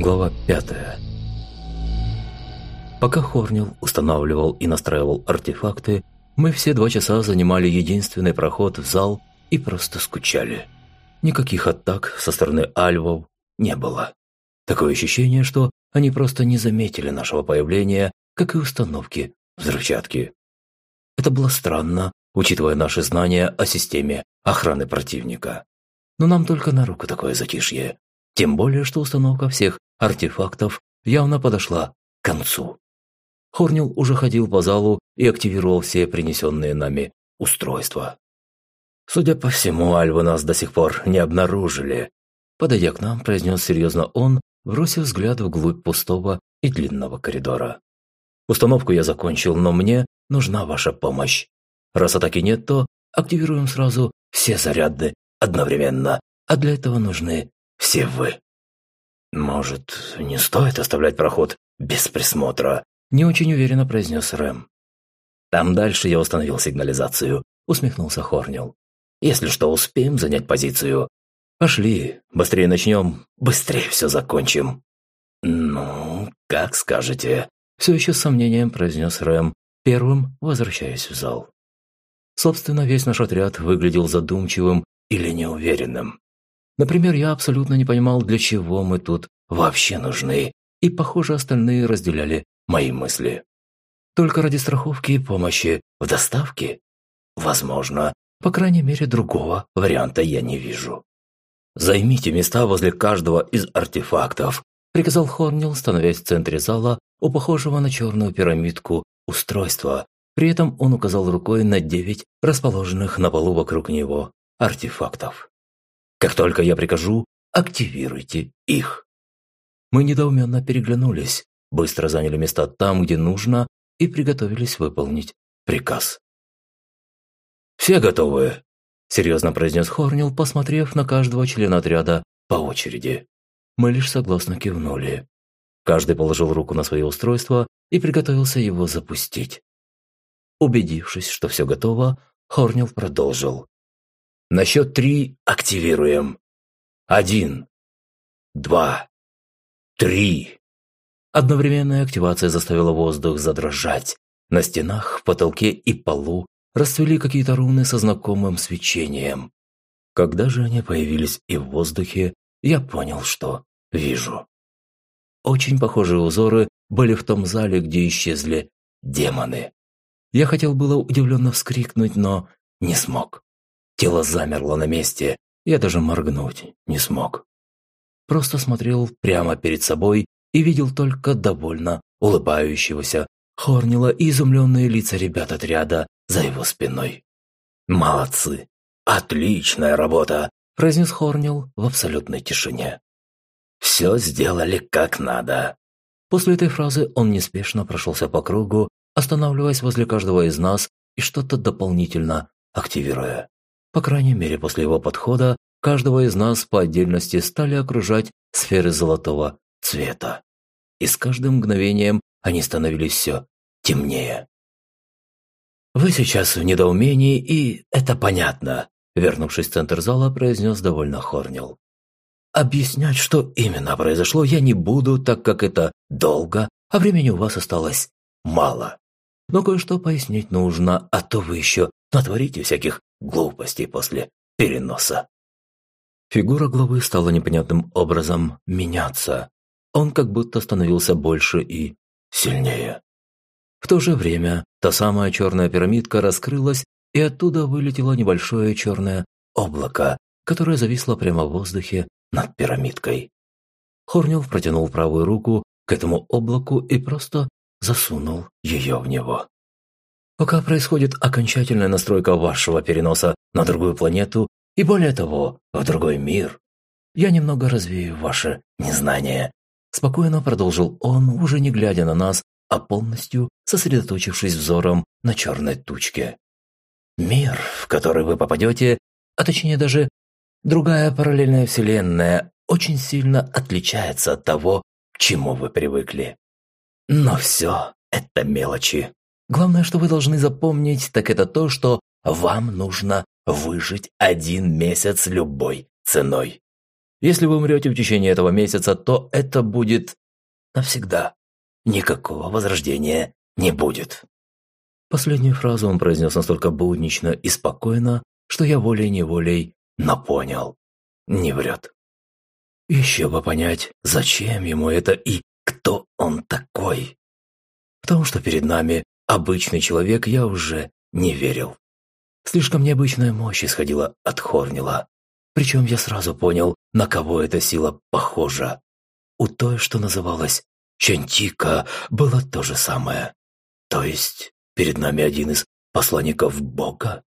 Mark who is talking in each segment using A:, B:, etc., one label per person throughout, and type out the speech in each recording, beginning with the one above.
A: Глава 5 Пока Хорнил устанавливал и настраивал артефакты, мы все два часа занимали единственный проход в зал и просто скучали. Никаких атак со стороны альвов не было. Такое ощущение, что они просто не заметили нашего появления, как и установки взрывчатки. Это было странно, учитывая наши знания о системе охраны противника. Но нам только на руку такое затишье. Тем более, что установка всех артефактов явно подошла к концу. Хорнил уже ходил по залу и активировал все принесенные нами устройства. Судя по всему, Альвы нас до сих пор не обнаружили. Подойдя к нам, произнес серьезно он, бросив взгляд вглубь пустого и длинного коридора. Установку я закончил, но мне нужна ваша помощь. Раз атаки нет, то активируем сразу все заряды одновременно, а для этого нужны все вы. Может, не стоит оставлять проход без присмотра? Не очень уверенно произнес Рэм. Там дальше я установил сигнализацию, усмехнулся Хорнил. Если что, успеем занять позицию. Пошли, быстрее начнем, быстрее все закончим. Ну, как скажете. Все еще с сомнением произнес Рэм, первым возвращаясь в зал. Собственно, весь наш отряд выглядел задумчивым или неуверенным. Например, я абсолютно не понимал, для чего мы тут вообще нужны, и, похоже, остальные разделяли мои мысли. Только ради страховки и помощи в доставке? Возможно. По крайней мере, другого варианта я не вижу. «Займите места возле каждого из артефактов», – приказал Хорнил, становясь в центре зала у похожего на черную пирамидку устройства. При этом он указал рукой на девять расположенных на полу вокруг него артефактов. «Как только я прикажу, активируйте их». Мы недоуменно переглянулись быстро заняли места там, где нужно, и приготовились выполнить приказ. «Все готовы?» – серьезно произнес Хорнил, посмотрев на каждого члена отряда по очереди. Мы лишь согласно кивнули. Каждый положил руку на свое устройство и приготовился его запустить. Убедившись, что все готово, Хорнил продолжил. «На счет три активируем. Один, два, три!» Одновременная активация заставила воздух задрожать. На стенах, потолке и полу расцвели какие-то руны со знакомым свечением. Когда же они появились и в воздухе, я понял, что вижу. Очень похожие узоры были в том зале, где исчезли демоны. Я хотел было удивленно вскрикнуть, но не смог. Тело замерло на месте, я даже моргнуть не смог. Просто смотрел прямо перед собой и видел только довольно улыбающегося Хорнила и изумленные лица ребят отряда за его спиной. «Молодцы! Отличная работа!» – произнес Хорнил в абсолютной тишине. «Все сделали как надо». После этой фразы он неспешно прошелся по кругу, останавливаясь возле каждого из нас и что-то дополнительно активируя. По крайней мере, после его подхода каждого из нас по отдельности стали окружать сферы золотого цвета. И с каждым мгновением они становились все темнее. «Вы сейчас в недоумении, и это понятно», вернувшись в центр зала, произнес довольно Хорнил. «Объяснять, что именно произошло, я не буду, так как это долго, а времени у вас осталось мало. Но кое-что пояснить нужно, а то вы еще натворите всяких глупостей после переноса». Фигура главы стала непонятным образом меняться. Он как будто становился больше и сильнее. В то же время та самая черная пирамидка раскрылась, и оттуда вылетело небольшое черное облако, которое зависло прямо в воздухе над пирамидкой. Хорнил протянул правую руку к этому облаку и просто засунул ее в него. Пока происходит окончательная настройка вашего переноса на другую планету и более того, в другой мир, я немного развею ваше незнание. Спокойно продолжил он, уже не глядя на нас, а полностью сосредоточившись взором на черной тучке. Мир, в который вы попадете, а точнее даже другая параллельная вселенная, очень сильно отличается от того, к чему вы привыкли. Но все это мелочи. Главное, что вы должны запомнить, так это то, что вам нужно выжить один месяц любой ценой. Если вы умрете в течение этого месяца, то это будет навсегда. Никакого возрождения не будет». Последнюю фразу он произнес настолько буднично и спокойно, что я волей-неволей напонял. Не врет. Еще бы понять, зачем ему это и кто он такой. В том, что перед нами обычный человек, я уже не верил. Слишком необычная мощь исходила от Хорнила. Причем я сразу понял, на кого эта сила похожа. У той, что называлась Чантика, было то же самое. То есть перед нами один из посланников Бога?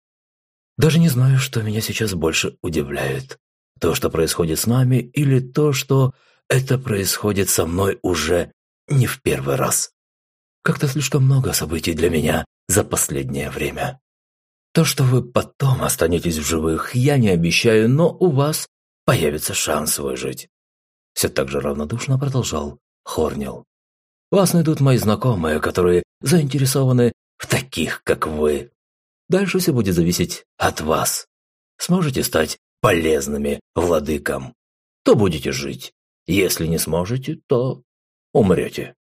A: Даже не знаю, что меня сейчас больше удивляет. То, что происходит с нами, или то, что это происходит со мной уже не в первый раз. Как-то слишком много событий для меня за последнее время. То, что вы потом останетесь в живых, я не обещаю, но у вас появится шанс выжить. Все так же равнодушно продолжал Хорнил. Вас найдут мои знакомые, которые заинтересованы в таких, как вы. Дальше все будет зависеть от вас. Сможете стать полезными владыкам, то будете жить. Если не сможете, то умрете.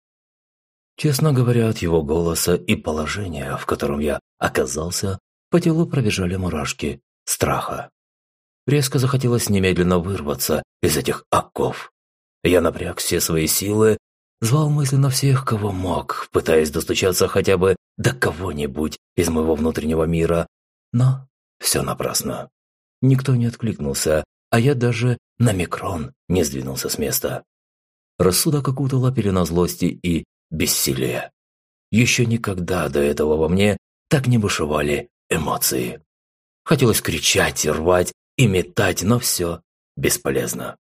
A: Честно говоря, от его голоса и положения, в котором я оказался, по телу пробежали мурашки страха. Резко захотелось немедленно вырваться из этих оков. Я напряг все свои силы, звал мысленно всех, кого мог, пытаясь достучаться хотя бы до кого-нибудь из моего внутреннего мира, но все напрасно. Никто не откликнулся, а я даже на микрон не сдвинулся с места. Рассудок окутала пелена злости и бессилия. Еще никогда до этого во мне так не бушевали эмоции. Хотелось кричать и рвать, и метать, но все бесполезно.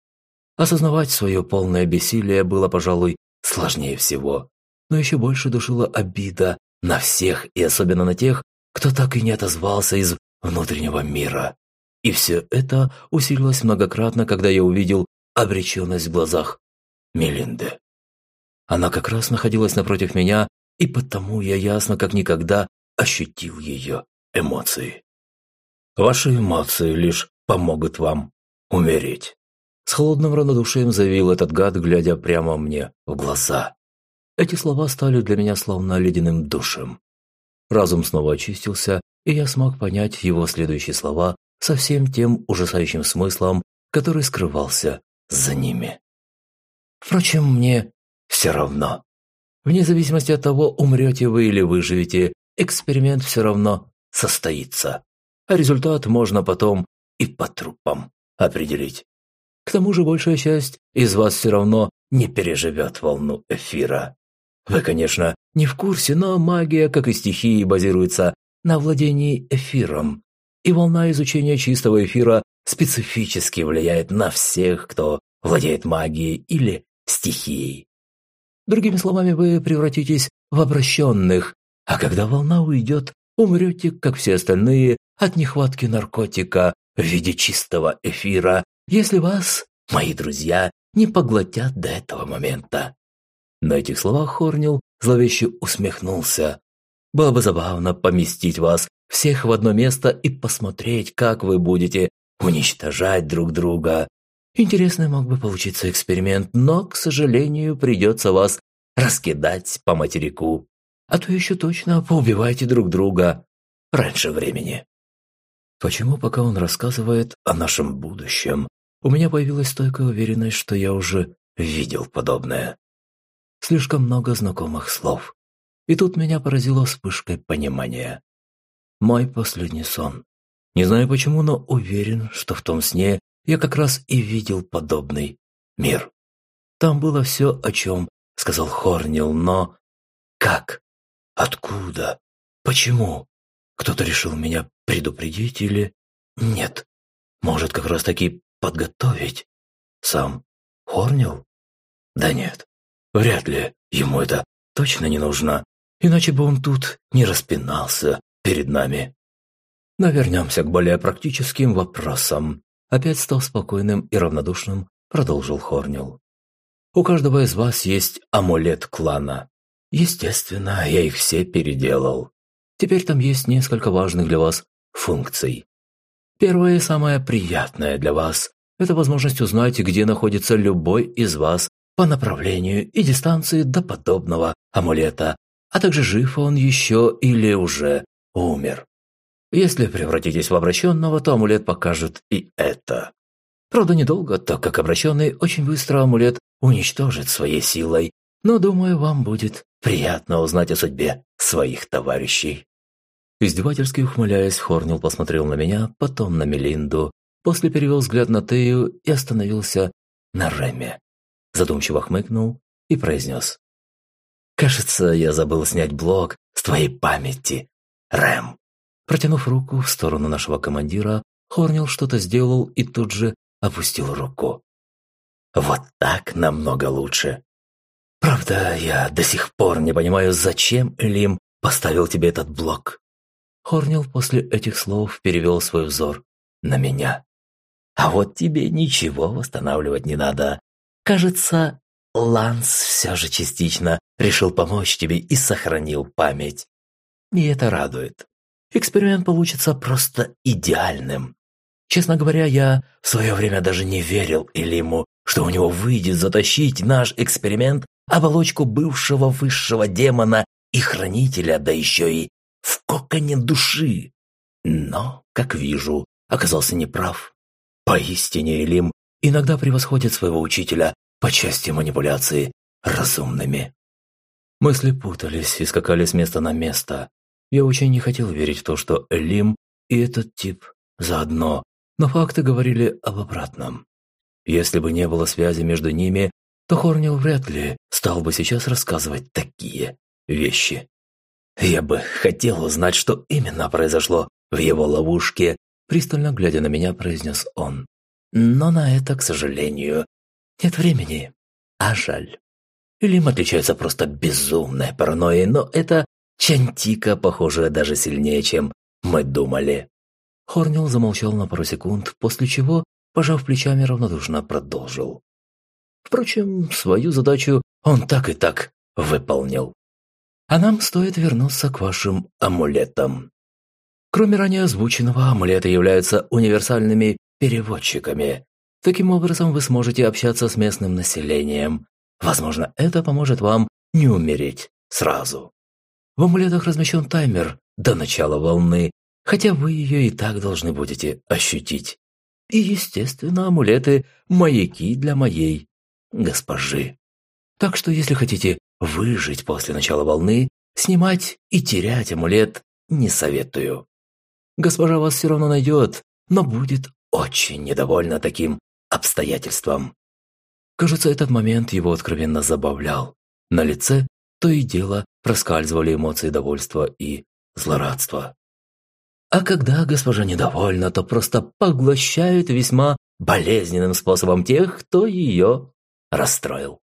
A: Осознавать свое полное бессилие было, пожалуй, сложнее всего. Но еще больше душила обида на всех и особенно на тех, кто так и не отозвался из внутреннего мира. И все это усилилось многократно, когда я увидел обреченность в глазах Мелинды. Она как раз находилась напротив меня, и потому я ясно как никогда ощутил ее эмоции. Ваши эмоции лишь помогут вам умереть. С холодным равнодушием заявил этот гад, глядя прямо мне в глаза. Эти слова стали для меня словно ледяным душем. Разум снова очистился, и я смог понять его следующие слова со всем тем ужасающим смыслом, который скрывался за ними. Впрочем, мне все равно. Вне зависимости от того, умрете вы или выживете, эксперимент все равно состоится. А результат можно потом и по трупам определить. К тому же большая часть из вас все равно не переживет волну эфира. Вы, конечно, не в курсе, но магия, как и стихии, базируется на владении эфиром. И волна изучения чистого эфира специфически влияет на всех, кто владеет магией или стихией. Другими словами, вы превратитесь в обращенных, а когда волна уйдет, умрете, как все остальные, от нехватки наркотика в виде чистого эфира, если вас, мои друзья, не поглотят до этого момента. На этих словах Хорнил зловеще усмехнулся. Было бы забавно поместить вас всех в одно место и посмотреть, как вы будете уничтожать друг друга. Интересный мог бы получиться эксперимент, но, к сожалению, придется вас раскидать по материку. А то еще точно поубивайте друг друга раньше времени. Почему, пока он рассказывает о нашем будущем, у меня появилась стойкая уверенность, что я уже видел подобное. Слишком много знакомых слов. И тут меня поразило вспышкой понимания. Мой последний сон. Не знаю почему, но уверен, что в том сне я как раз и видел подобный мир. Там было все, о чем сказал Хорнил, но... Как? Откуда? Почему? Кто-то решил меня предупредить или... Нет. Может, как раз таки подготовить? Сам Хорнил? Да нет. Вряд ли ему это точно не нужно. Иначе бы он тут не распинался перед нами. Но вернемся к более практическим вопросам. Опять стал спокойным и равнодушным, продолжил Хорнил. У каждого из вас есть амулет клана. Естественно, я их все переделал. Теперь там есть несколько важных для вас функций. Первое и самое приятное для вас – Это возможность узнать, где находится любой из вас по направлению и дистанции до подобного амулета, а также жив он еще или уже умер. Если превратитесь в обращенного, то амулет покажет и это. Правда, недолго, так как обращенный очень быстро амулет уничтожит своей силой, но, думаю, вам будет приятно узнать о судьбе своих товарищей. Издевательски ухмыляясь, Хорнил посмотрел на меня, потом на Мелинду, после перевел взгляд на Тею и остановился на Реме. Задумчиво хмыкнул и произнес. «Кажется, я забыл снять блок с твоей памяти, Рэм». Протянув руку в сторону нашего командира, Хорнил что-то сделал и тут же опустил руку. «Вот так намного лучше. Правда, я до сих пор не понимаю, зачем Элим поставил тебе этот блок». Хорнил после этих слов перевел свой взор на меня. «А вот тебе ничего восстанавливать не надо. Кажется, Ланс все же частично решил помочь тебе и сохранил память. И это радует. Эксперимент получится просто идеальным. Честно говоря, я в свое время даже не верил Элиму, что у него выйдет затащить наш эксперимент оболочку бывшего высшего демона и хранителя, да еще и в коконе души. Но, как вижу, оказался неправ. Поистине Элим иногда превосходит своего учителя по части манипуляции разумными. Мысли путались и скакали с места на место. Я очень не хотел верить в то, что Элим и этот тип заодно, но факты говорили об обратном. Если бы не было связи между ними, то Хорнил вряд ли стал бы сейчас рассказывать такие вещи. Я бы хотел узнать, что именно произошло в его ловушке, пристально глядя на меня, произнес он. Но на это, к сожалению, нет времени. А жаль. Илим отличается просто безумной паранойей, но это чантика, похожая даже сильнее, чем мы думали. Хорнил замолчал на пару секунд, после чего, пожав плечами, равнодушно продолжил. Впрочем, свою задачу он так и так выполнил. А нам стоит вернуться к вашим амулетам. Кроме ранее озвученного, амулеты являются универсальными переводчиками. Таким образом, вы сможете общаться с местным населением. Возможно, это поможет вам не умереть сразу. В амулетах размещен таймер до начала волны, хотя вы ее и так должны будете ощутить. И, естественно, амулеты – маяки для моей госпожи. Так что, если хотите выжить после начала волны, снимать и терять амулет не советую. Госпожа вас все равно найдет, но будет очень недовольна таким обстоятельством. Кажется, этот момент его откровенно забавлял. На лице то и дело проскальзывали эмоции довольства и злорадства. А когда госпожа недовольна, то просто поглощает весьма болезненным способом тех, кто ее расстроил.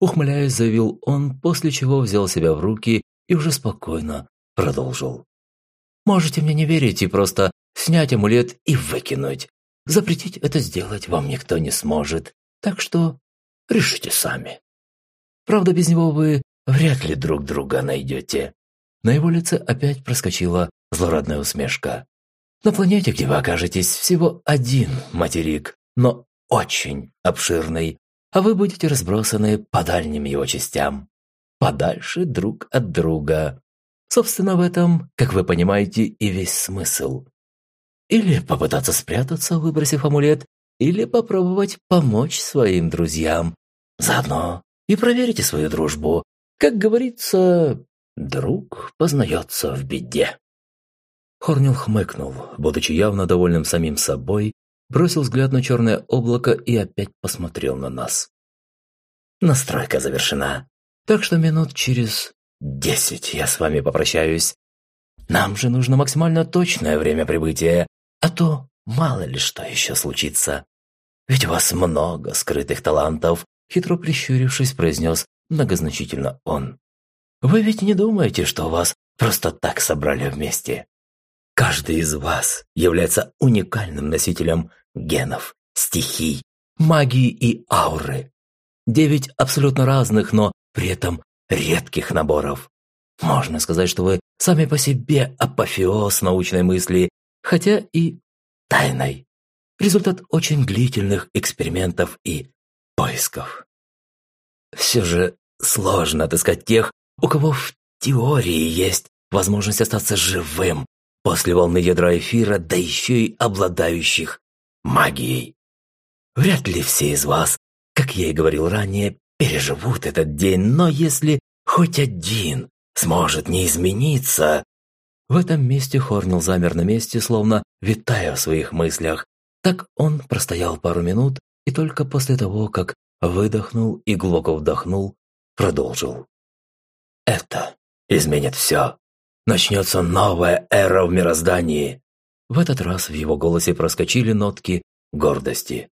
A: Ухмыляясь, заявил он, после чего взял себя в руки и уже спокойно продолжил. «Можете мне не верить и просто снять амулет и выкинуть. Запретить это сделать вам никто не сможет, так что решите сами. Правда, без него вы вряд ли друг друга найдете». На его лице опять проскочила злорадная усмешка. «На планете, где вы окажетесь, всего один материк, но очень обширный, а вы будете разбросаны по дальним его частям, подальше друг от друга. Собственно, в этом, как вы понимаете, и весь смысл. Или попытаться спрятаться, выбросив амулет, или попробовать помочь своим друзьям. Заодно и проверите свою дружбу. Как говорится, друг познается в беде. Хорнил хмыкнул, будучи явно довольным самим собой, бросил взгляд на черное облако и опять посмотрел на нас. Настройка завершена, так что минут через десять я с вами попрощаюсь. Нам же нужно максимально точное время прибытия, а то мало ли что еще случится. Ведь у вас много скрытых талантов, хитро прищурившись, произнес многозначительно он. Вы ведь не думаете, что вас просто так собрали вместе? Каждый из вас является уникальным носителем генов, стихий, магии и ауры. Девять абсолютно разных, но при этом редких наборов. Можно сказать, что вы сами по себе апофеоз научной мысли, хотя и тайной. результат очень длительных экспериментов и поисков. Все же сложно отыскать тех, у кого в теории есть возможность остаться живым после волны ядра эфира, да еще и обладающих магией. Вряд ли все из вас, как я и говорил ранее, переживут этот день, но если хоть один сможет не измениться... В этом месте Хорнил замер на месте, словно витая в своих мыслях. Так он простоял пару минут и только после того, как выдохнул и глубоко вдохнул, продолжил. «Это изменит все. Начнется новая эра в мироздании». В этот раз в его голосе проскочили нотки гордости.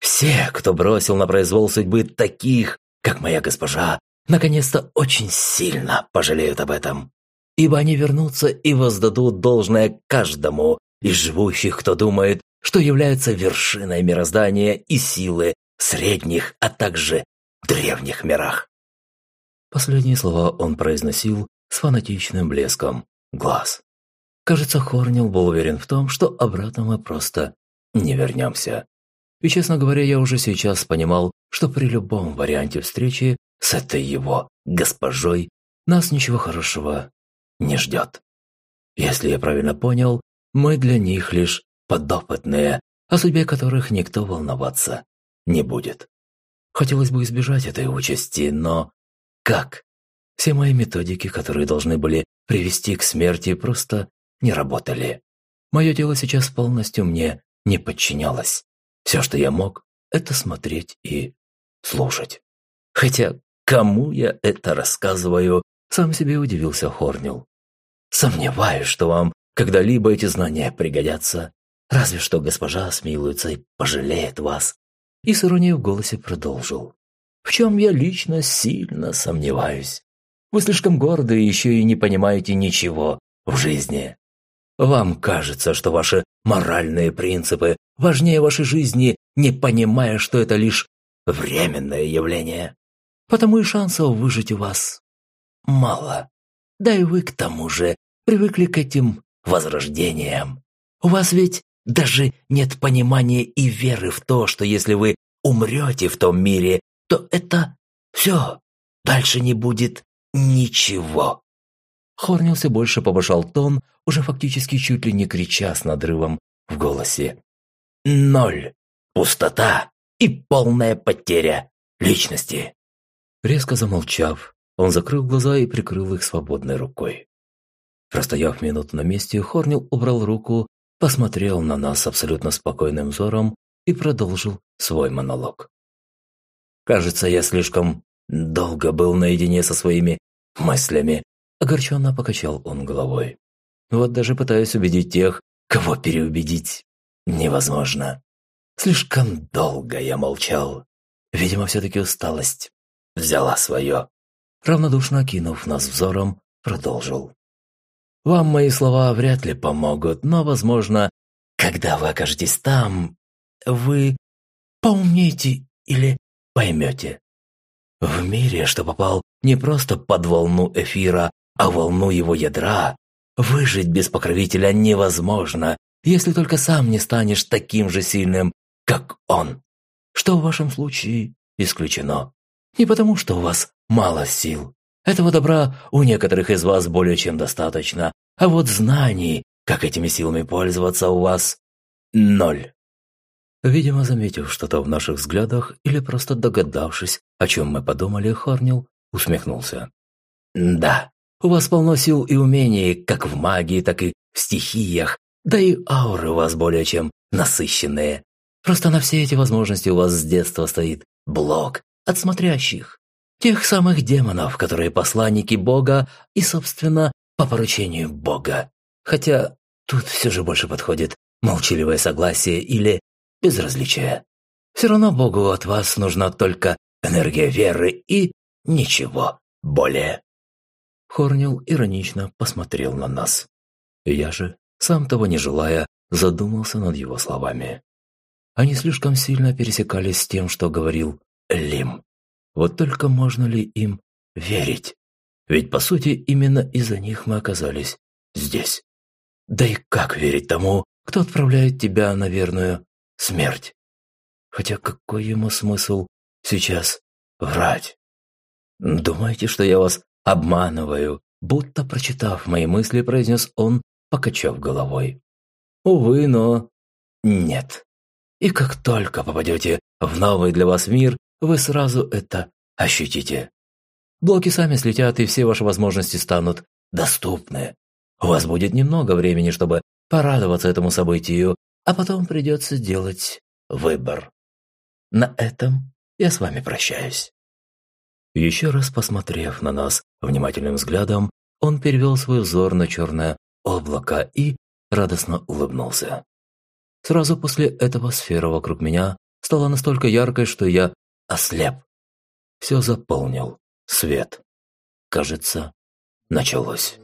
A: «Все, кто бросил на произвол судьбы таких, как моя госпожа, наконец-то очень сильно пожалеют об этом. Ибо они вернутся и воздадут должное каждому из живущих, кто думает, что является вершиной мироздания и силы средних, а также древних мирах. Последние слова он произносил с фанатичным блеском глаз. Кажется, Хорнил был уверен в том, что обратно мы просто не вернемся. И, честно говоря, я уже сейчас понимал, что при любом варианте встречи с этой его госпожой нас ничего хорошего не ждет. Если я правильно понял, мы для них лишь подопытные, о судьбе которых никто волноваться не будет. Хотелось бы избежать этой участи, но как? Все мои методики, которые должны были привести к смерти, просто не работали. Мое тело сейчас полностью мне не подчинялось. Все, что я мог, это смотреть и слушать. Хотя кому я это рассказываю, сам себе удивился Хорнил. Сомневаюсь, что вам когда-либо эти знания пригодятся. Разве что госпожа смилуется и пожалеет вас. И с иронией в голосе продолжил. В чем я лично сильно сомневаюсь. Вы слишком горды и еще и не понимаете ничего в жизни. Вам кажется, что ваши моральные принципы важнее вашей жизни, не понимая, что это лишь временное явление. Потому и шансов выжить у вас мало. Да и вы, к тому же, привыкли к этим возрождениям. У вас ведь даже нет понимания и веры в то, что если вы умрете в том мире, то это все. Дальше не будет ничего. Хорнил все больше повышал тон, уже фактически чуть ли не крича с надрывом в голосе. Ноль. Пустота и полная потеря личности. Резко замолчав, он закрыл глаза и прикрыл их свободной рукой. Простояв минуту на месте, Хорнил убрал руку, посмотрел на нас абсолютно спокойным взором и продолжил свой монолог. «Кажется, я слишком долго был наедине со своими мыслями», огорченно покачал он головой. «Вот даже пытаюсь убедить тех, кого переубедить невозможно. Слишком долго я молчал. Видимо, все-таки усталость взяла свое». Равнодушно окинув нас взором, продолжил. «Вам мои слова вряд ли помогут, но, возможно, когда вы окажетесь там, вы поумнеете или поймете. В мире, что попал не просто под волну эфира, а волну его ядра, выжить без покровителя невозможно, если только сам не станешь таким же сильным, как он. Что в вашем случае исключено. Не потому, что у вас мало сил. Этого добра у некоторых из вас более чем достаточно, а вот знаний, как этими силами пользоваться, у вас ноль. Видимо, заметив что-то в наших взглядах или просто догадавшись, о чем мы подумали, Хорнил усмехнулся. «Да, у вас полно сил и умений, как в магии, так и в стихиях, да и ауры у вас более чем насыщенные. Просто на все эти возможности у вас с детства стоит блок от смотрящих. Тех самых демонов, которые посланники Бога и, собственно, по поручению Бога. Хотя тут все же больше подходит молчаливое согласие или безразличие. Все равно Богу от вас нужна только энергия веры и ничего более. Хорнил иронично посмотрел на нас. Я же, сам того не желая, задумался над его словами. Они слишком сильно пересекались с тем, что говорил Лим. Вот только можно ли им верить? Ведь, по сути, именно из-за них мы оказались здесь. Да и как верить тому, кто отправляет тебя на верную смерть. Хотя какой ему смысл сейчас врать? Думаете, что я вас обманываю? Будто прочитав мои мысли, произнес он, покачав головой. Увы, но нет. И как только попадете в новый для вас мир, вы сразу это ощутите. Блоки сами слетят, и все ваши возможности станут доступны. У вас будет немного времени, чтобы порадоваться этому событию, а потом придется делать выбор. На этом я с вами прощаюсь. Еще раз посмотрев на нас внимательным взглядом, он перевел свой взор на черное облако и радостно улыбнулся. Сразу после этого сфера вокруг меня стала настолько яркой, что я ослеп. Все заполнил свет. Кажется, началось.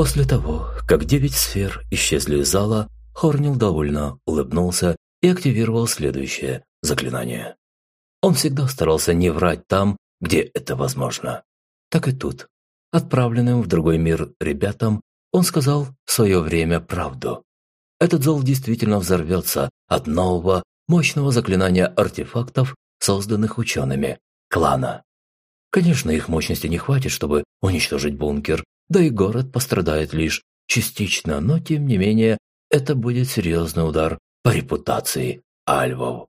A: После того, как девять сфер исчезли из зала, Хорнил довольно улыбнулся и активировал следующее заклинание. Он всегда старался не врать там, где это возможно. Так и тут. Отправленным в другой мир ребятам он сказал в свое время правду. Этот зал действительно взорвется от нового, мощного заклинания артефактов, созданных учеными клана. Конечно, их мощности не хватит, чтобы уничтожить бункер, да и город пострадает лишь частично, но тем не менее это будет серьезный удар по репутации альвов.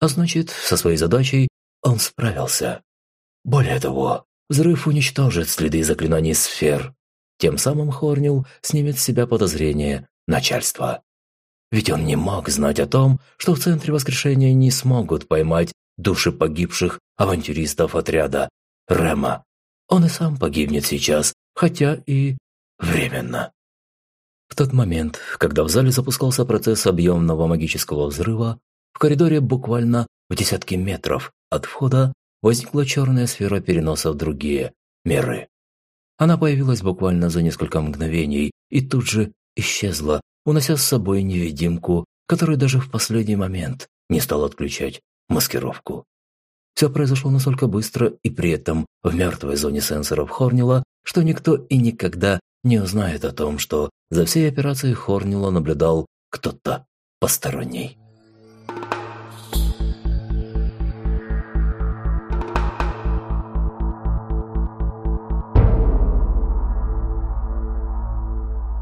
A: А значит, со своей задачей он справился. Более того, взрыв уничтожит следы заклинаний сфер. Тем самым Хорнил снимет с себя подозрение начальства. Ведь он не мог знать о том, что в центре воскрешения не смогут поймать души погибших авантюристов отряда Рема. Он и сам погибнет сейчас, хотя и временно. В тот момент, когда в зале запускался процесс объемного магического взрыва, в коридоре буквально в десятки метров от входа возникла черная сфера переноса в другие миры. Она появилась буквально за несколько мгновений и тут же исчезла, унося с собой невидимку, который даже в последний момент не стал отключать маскировку. Все произошло настолько быстро и при этом в мертвой зоне сенсоров Хорнила, что никто и никогда не узнает о том, что за всей операцией Хорнила наблюдал кто-то посторонний.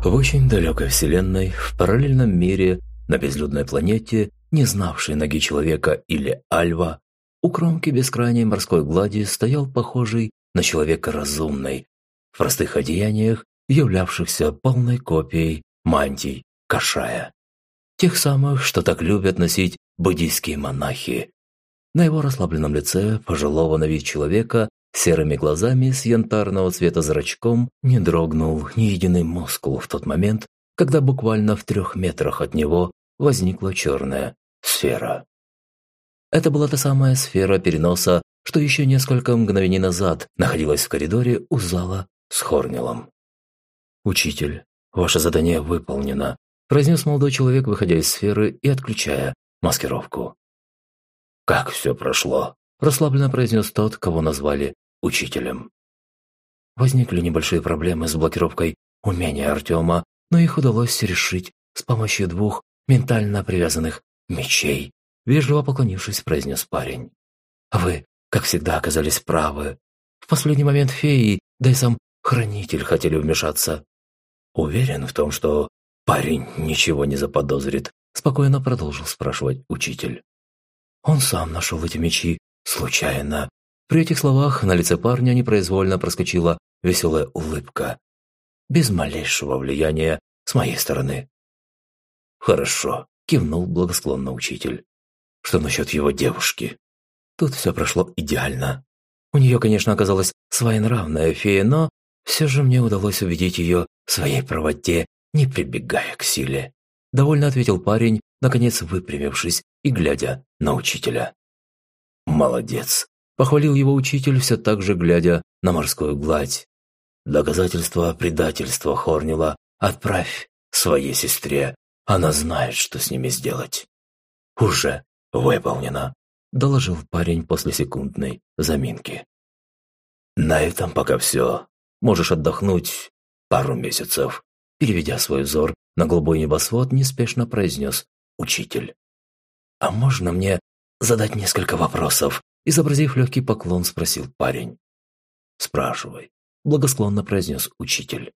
A: В очень далекой вселенной, в параллельном мире, на безлюдной планете, не знавшей ноги человека или альва, у кромки бескрайней морской глади стоял похожий на человека разумный, в простых одеяниях, являвшихся полной копией мантий Кашая. Тех самых, что так любят носить буддийские монахи. На его расслабленном лице пожилого на вид человека серыми глазами с янтарного цвета зрачком не дрогнул ни единый мускул в тот момент, когда буквально в трех метрах от него возникла черная сфера. Это была та самая сфера переноса, что еще несколько мгновений назад находилась в коридоре у зала с Хорнилом. «Учитель, ваше задание выполнено», – произнес молодой человек, выходя из сферы и отключая маскировку. «Как все прошло?» – расслабленно произнес тот, кого назвали учителем. Возникли небольшие проблемы с блокировкой умения Артема, но их удалось решить с помощью двух ментально привязанных мечей Вежливо поклонившись, произнес парень. «А вы, как всегда, оказались правы. В последний момент феи, да и сам хранитель хотели вмешаться. Уверен в том, что парень ничего не заподозрит», спокойно продолжил спрашивать учитель. Он сам нашел эти мечи случайно. При этих словах на лице парня непроизвольно проскочила веселая улыбка. Без малейшего влияния с моей стороны. «Хорошо», – кивнул благосклонно учитель. Что насчет его девушки? Тут все прошло идеально. У нее, конечно, оказалась своенравная фея, но все же мне удалось убедить ее в своей правоте, не прибегая к силе. Довольно ответил парень, наконец выпрямившись и глядя на учителя. «Молодец!» – похвалил его учитель, все так же глядя на морскую гладь. «Доказательство предательства Хорнила отправь своей сестре. Она знает, что с ними сделать». «Уже!» «Выполнено», доложил парень после секундной заминки. «На этом пока все. Можешь отдохнуть пару месяцев», переведя свой взор на голубой небосвод, неспешно произнес учитель. «А можно мне задать несколько вопросов?» Изобразив легкий поклон, спросил парень. «Спрашивай», – благосклонно произнес учитель.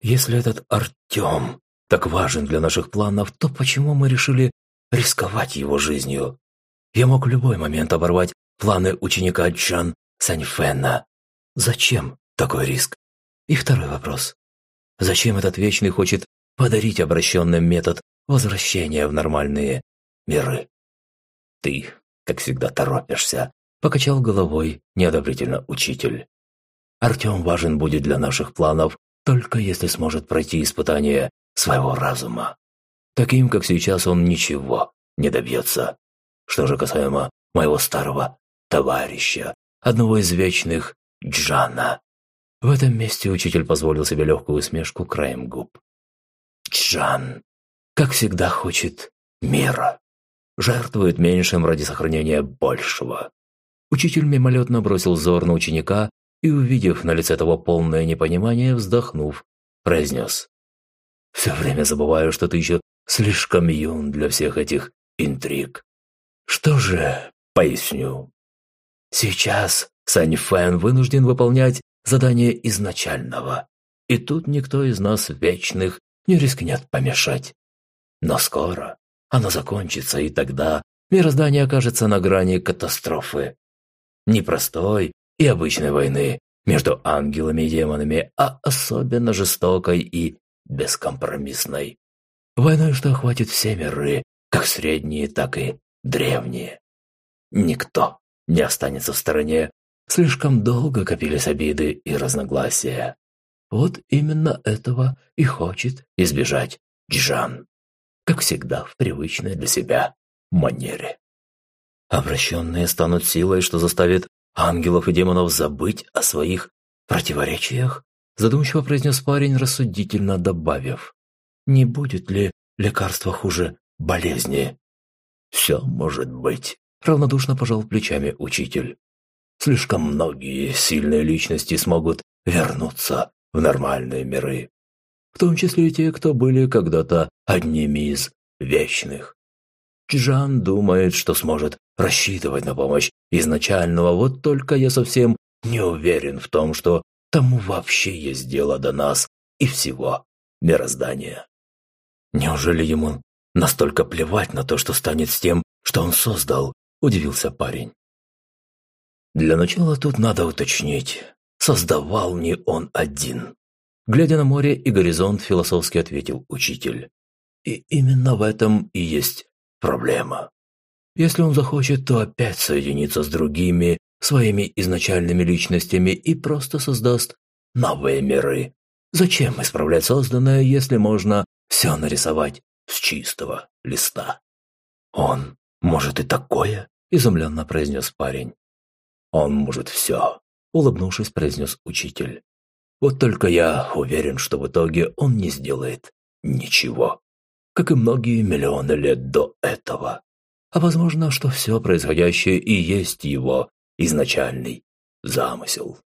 A: «Если этот Артем так важен для наших планов, то почему мы решили рисковать его жизнью? Я мог в любой момент оборвать планы ученика Джан Саньфена. Зачем такой риск? И второй вопрос. Зачем этот Вечный хочет подарить обращенным метод возвращения в нормальные миры? Ты, как всегда, торопишься, покачал головой неодобрительно учитель. Артем важен будет для наших планов, только если сможет пройти испытание своего разума. Таким, как сейчас, он ничего не добьется. Что же касаемо моего старого товарища, одного из вечных Джана. В этом месте учитель позволил себе легкую усмешку краем губ. Джан, как всегда, хочет мира. Жертвует меньшим ради сохранения большего. Учитель мимолетно бросил взор на ученика и, увидев на лице того полное непонимание, вздохнув, произнес. «Все время забываю, что ты еще слишком юн для всех этих интриг. Что же, поясню. Сейчас Сань вынужден выполнять задание изначального, и тут никто из нас вечных не рискнет помешать. Но скоро оно закончится, и тогда мироздание окажется на грани катастрофы. Непростой и обычной войны между ангелами и демонами, а особенно жестокой и бескомпромиссной. Войной, что охватит все миры, как средние, так и древние. Никто не останется в стороне. Слишком долго копились обиды и разногласия. Вот именно этого и хочет избежать Джан. Как всегда, в привычной для себя манере. Обращенные станут силой, что заставит ангелов и демонов забыть о своих противоречиях, задумчиво произнес парень, рассудительно добавив. Не будет ли лекарство хуже болезни? «Все может быть», – равнодушно пожал плечами учитель. «Слишком многие сильные личности смогут вернуться в нормальные миры, в том числе и те, кто были когда-то одними из вечных. Джан думает, что сможет рассчитывать на помощь изначального, вот только я совсем не уверен в том, что тому вообще есть дело до нас и всего мироздания. Неужели ему Настолько плевать на то, что станет с тем, что он создал, удивился парень. Для начала тут надо уточнить, создавал не он один. Глядя на море и горизонт, философски ответил учитель. И именно в этом и есть проблема. Если он захочет, то опять соединится с другими, своими изначальными личностями и просто создаст новые миры. Зачем исправлять созданное, если можно все нарисовать с чистого листа. «Он может и такое?» – изумленно произнес парень. «Он может все», – улыбнувшись, произнес учитель. «Вот только я уверен, что в итоге он не сделает ничего, как и многие миллионы лет до этого. А возможно, что все происходящее и есть его изначальный замысел».